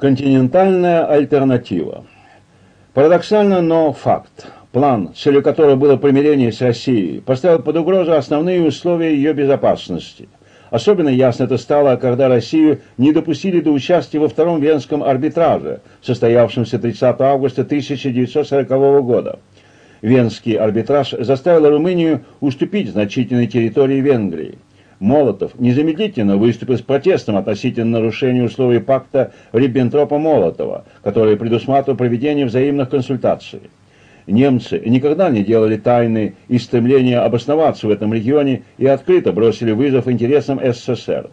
Континентальная альтернатива. Парадоксально, но факт. План, целью которого было примирение с Россией, поставил под угрозу основные условия ее безопасности. Особенно ясно это стало, когда Россию не допустили до участия во Втором Венском арбитраже, состоявшемся 30 августа 1940 года. Венский арбитраж заставил Румынию уступить значительной территории Венгрии. Молотов незамедлительно выступил с протестом относительно нарушения условий пакта Риббентропа-Молотова, который предусматривал проведение взаимных консультаций. Немцы никогда не делали тайны и стремления обосноваться в этом регионе и открыто бросили вызов интересам СССР.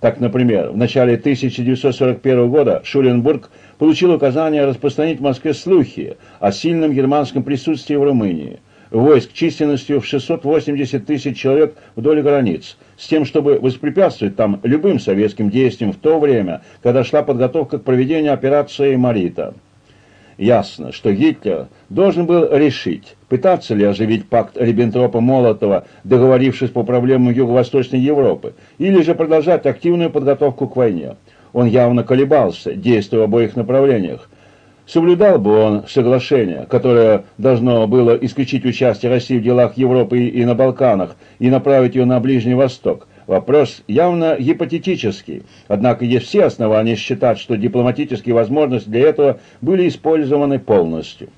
Так, например, в начале 1941 года Шуленбург получил указание распространить в Москве слухи о сильном германском присутствии в Румынии – войск численностью в 680 тысяч человек вдоль границ, с тем, чтобы воспрепятствовать там любым советским действиям в то время, когда шла подготовка к проведению операции «Марита». Ясно, что Гитлер должен был решить, пытаться ли оживить пакт Риббентропа-Молотова, договорившись по проблемам Юго-Восточной Европы, или же продолжать активную подготовку к войне. Он явно колебался, действуя в обоих направлениях, Соблюдал бы он соглашение, которое должно было исключить участие России в делах Европы и на Балканах и направить ее на Ближний Восток. Вопрос явно гипотетический, однако есть все основания считать, что дипломатические возможности для этого были использованы полностью.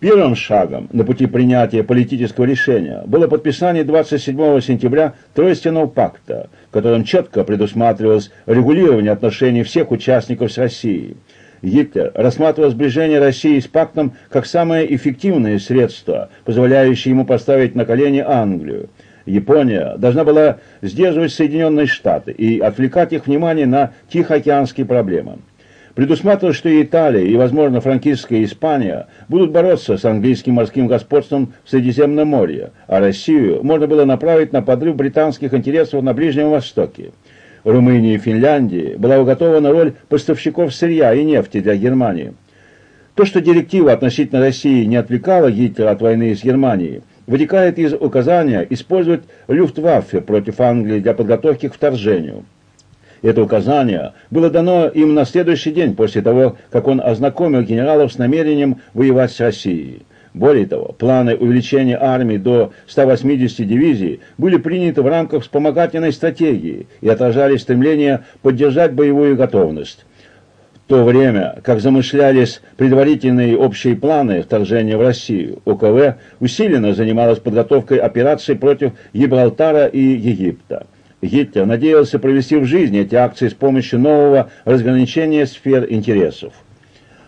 Первым шагом на пути принятия политического решения было подписание 27 сентября Тройственного пакта, которым четко предусматривалось регулирование отношений всех участников с Россией – Гитлер рассматривал сближение России с пактом как самое эффективное средство, позволяющее ему поставить на колени Англию. Япония должна была сдерживать Соединенные Штаты и отвлекать их внимание на Тихоокеанские проблемы. Предусматривалось, что и Италия, и, возможно, франкистская Испания будут бороться с английским морским господством в Средиземном море, а Россию можно было направить на подрыв британских интересов на Ближнем Востоке. Румынии и Финляндии была уготована роль поставщиков сырья и нефти для Германии. То, что директива относительно России не отвлекала Гитлера от войны с Германией, вытекает из указания использовать Люфтваффе против Англии для подготовки к вторжению. Это указание было дано им на следующий день после того, как он ознакомил генералов с намерением воевать с Россией. Более того, планы увеличения армии до 180 дивизий были приняты в рамках вспомогательной стратегии и отражали стремление поддержать боевую готовность. В то время, как замышлялись предварительные общие планы вторжения в Россию, ОКВ усиленно занималась подготовкой операций против Гибралтара и Египта. Гитлер надеялся провести в жизнь эти акции с помощью нового разграничения сфер интересов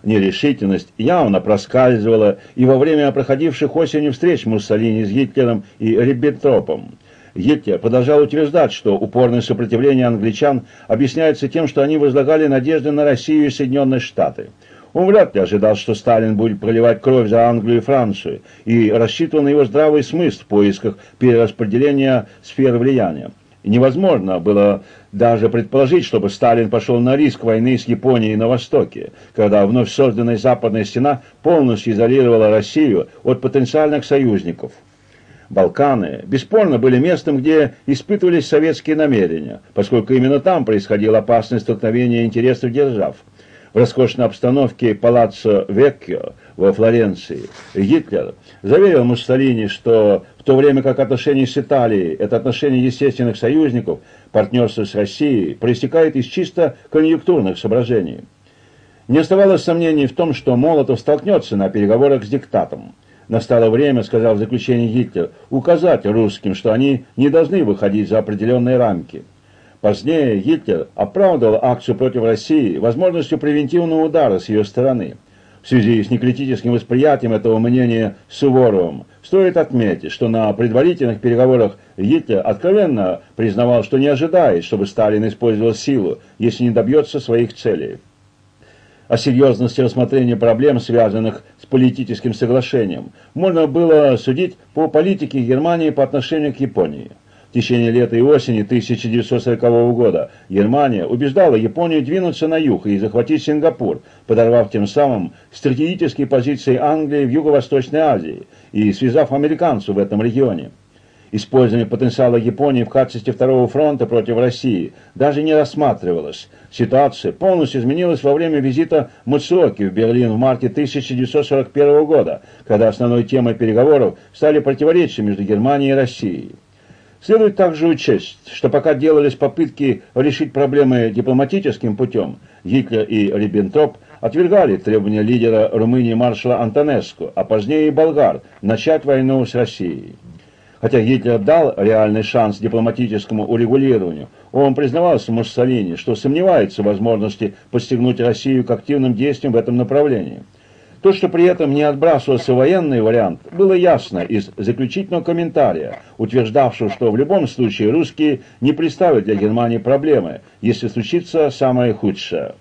нерешительность явно проскальзывала и во время проходивших осенью встреч Муссолини с Гитлером и Риббентропом. Гитлер продолжал утверждать, что упорное сопротивление англичан объясняется тем, что они возлагали надежды на Россию и Соединенные Штаты. Он вряд ли ожидал, что Сталин будет проливать кровь за Англию и Францию, и рассчитывал на его здравый смысл в поисках перераспределения сфер влияния. Невозможно было даже предположить, чтобы Сталин пошел на риск войны с Японией на Востоке, когда вновь созданная Западная стена полностью изолировала Россию от потенциальных союзников. Балканы бесспорно были местом, где испытывались советские намерения, поскольку именно там происходило опасное столкновение интересов держав. В роскошной обстановке палаццо Веккио во Флоренции Гитлер заверил Муссолини, что в то время как отношения с Италией – это отношения естественных союзников, партнерство с Россией проистекает из чисто конъюнктурных соображений. Не оставалось сомнений в том, что Молотов столкнется на переговорах с диктатом. Настало время, сказал в заключении Гитлер, указать русским, что они не должны выходить за определенные рамки. Позднее Гитлер оправдывал акцию против России возможностью превентивного удара с ее стороны. В связи с некритическим восприятием этого мнения Суворовым стоит отметить, что на предварительных переговорах Гитлер откровенно признавал, что не ожидает, чтобы Сталин использовал силу, если не добьется своих целей. О серьезности рассмотрения проблем, связанных с политическим соглашением, можно было судить по политике Германии по отношению к Японии. В течение лета и осени 1940 года Германия убеждала Японию двинуться на юг и захватить Сингапур, подорвав тем самым стратегические позиции Англии в Юго-Восточной Азии и связав американцев в этом регионе. Использование потенциала Японии в качестве второго фронта против России даже не рассматривалось. Ситуация полностью изменилась во время визита Муцуоки в Берлин в марте 1941 года, когда основной темой переговоров стали противоречия между Германией и Россией. Следует также учесть, что пока делались попытки решить проблемы дипломатическим путем, Гитлер и Риббентроп отвергали требования лидера Румынии маршала Антонеску, а позднее и болгар, начать войну с Россией. Хотя Гитлер дал реальный шанс дипломатическому урегулированию, он признавался Муссолини, что сомневается в возможности постигнуть Россию к активным действиям в этом направлении. То, что при этом не отбрасывался военный вариант, было ясно из заключительного комментария, утверждавшего, что в любом случае русские не представят для Германии проблемы, если случится самое худшее.